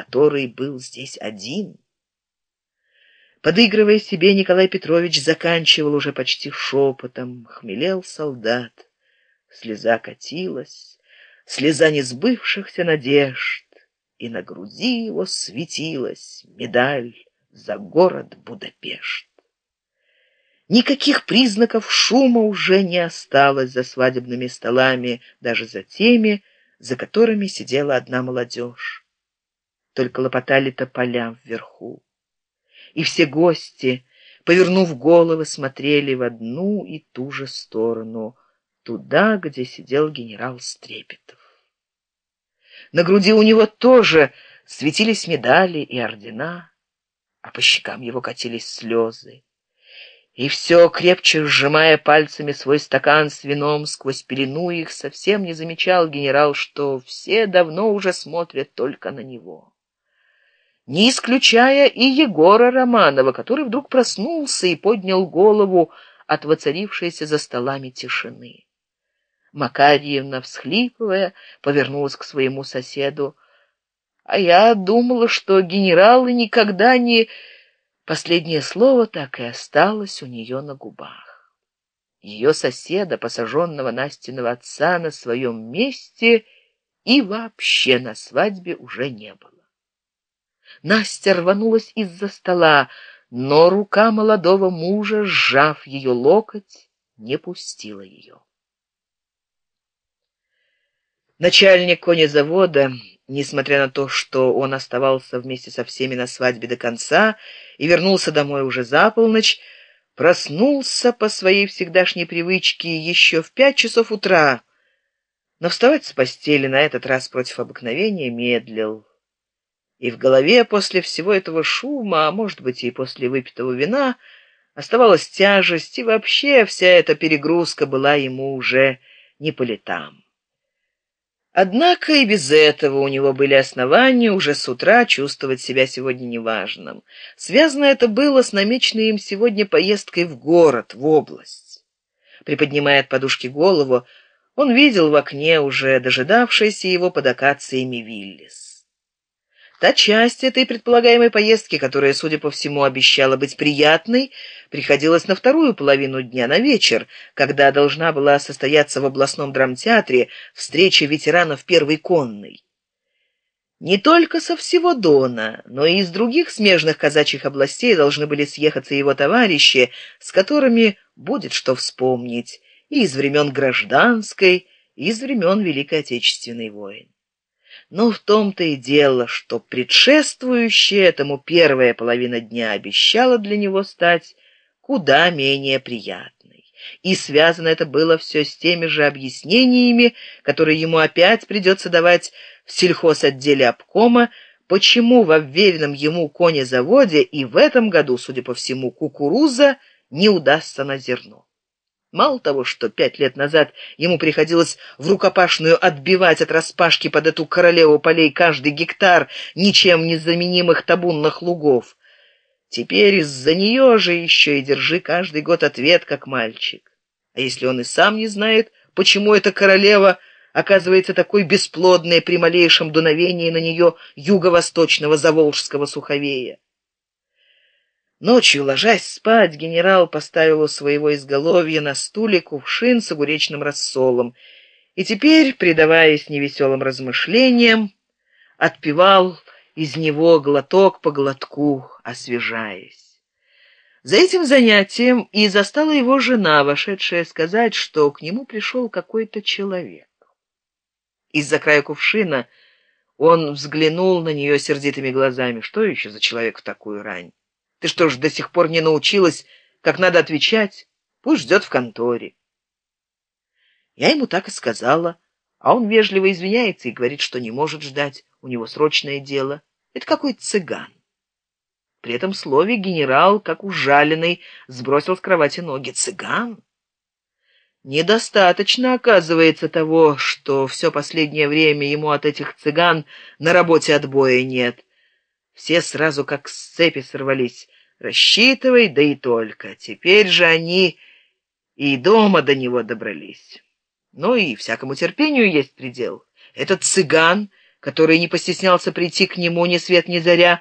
который был здесь один. Подыгрывая себе, Николай Петрович заканчивал уже почти шепотом. Хмелел солдат, слеза катилась, слеза несбывшихся надежд, и на груди его светилась медаль за город Будапешт. Никаких признаков шума уже не осталось за свадебными столами, даже за теми, за которыми сидела одна молодежь. Только лопотали тополя вверху. И все гости, повернув головы, смотрели в одну и ту же сторону, туда, где сидел генерал Стрепетов. На груди у него тоже светились медали и ордена, а по щекам его катились слезы. И все, крепче сжимая пальцами свой стакан с вином сквозь пелену их, совсем не замечал генерал, что все давно уже смотрят только на него. Не исключая и Егора Романова, который вдруг проснулся и поднял голову от воцарившейся за столами тишины. Макарьевна, всхлипывая, повернулась к своему соседу. А я думала, что генералы никогда не... Последнее слово так и осталось у нее на губах. Ее соседа, посаженного Настиного отца на своем месте, и вообще на свадьбе уже не было. Настя рванулась из-за стола, но рука молодого мужа, сжав ее локоть, не пустила ее. Начальник конезавода, несмотря на то, что он оставался вместе со всеми на свадьбе до конца и вернулся домой уже за полночь, проснулся по своей всегдашней привычке еще в пять часов утра, но вставать с постели на этот раз против обыкновения медлил. И в голове после всего этого шума, а может быть и после выпитого вина, оставалась тяжесть, и вообще вся эта перегрузка была ему уже не по летам. Однако и без этого у него были основания уже с утра чувствовать себя сегодня неважным. Связано это было с намеченной им сегодня поездкой в город, в область. Приподнимая от подушки голову, он видел в окне уже дожидавшийся его под акациями Виллис. Та часть этой предполагаемой поездки, которая, судя по всему, обещала быть приятной, приходилась на вторую половину дня, на вечер, когда должна была состояться в областном драмтеатре встреча ветеранов первой конной. Не только со всего Дона, но и из других смежных казачьих областей должны были съехаться его товарищи, с которыми будет что вспомнить, и из времен гражданской, и из времен Великой Отечественной войны. Но в том-то и дело, что предшествующая этому первая половина дня обещала для него стать куда менее приятной. И связано это было все с теми же объяснениями, которые ему опять придется давать в сельхозотделе обкома, почему в обверенном ему конезаводе и в этом году, судя по всему, кукуруза не удастся на зерно. Мало того, что пять лет назад ему приходилось в рукопашную отбивать от распашки под эту королеву полей каждый гектар ничем не заменимых табунных лугов, теперь из-за нее же еще и держи каждый год ответ, как мальчик. А если он и сам не знает, почему эта королева оказывается такой бесплодной при малейшем дуновении на нее юго-восточного заволжского суховея? Ночью, ложась спать, генерал поставил у своего изголовья на стуле кувшин с огуречным рассолом и теперь, предаваясь невеселым размышлениям, отпивал из него глоток по глотку, освежаясь. За этим занятием и застала его жена, вошедшая сказать, что к нему пришел какой-то человек. Из-за края кувшина он взглянул на нее сердитыми глазами. Что еще за человек в такую рань? Ты что ж, до сих пор не научилась, как надо отвечать? Пусть ждет в конторе. Я ему так и сказала, а он вежливо извиняется и говорит, что не может ждать, у него срочное дело. Это какой-то цыган. При этом слове генерал, как ужаленный, сбросил с кровати ноги. Цыган? Недостаточно, оказывается, того, что все последнее время ему от этих цыган на работе отбоя нет. Все сразу как с цепи сорвались. Рассчитывай, да и только. Теперь же они и дома до него добрались. Ну и всякому терпению есть предел. Этот цыган который не постеснялся прийти к нему ни свет ни заря